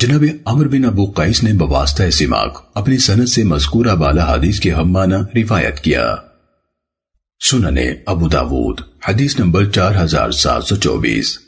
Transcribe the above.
جناب عمر بن ابو قیس نے بواسطہ سماق اپنی سند سے مذکورہ بالا حدیث کے ہم روایت کیا۔ سننے ابو داود، حدیث نمبر چار ہزار سات سو چوبیس۔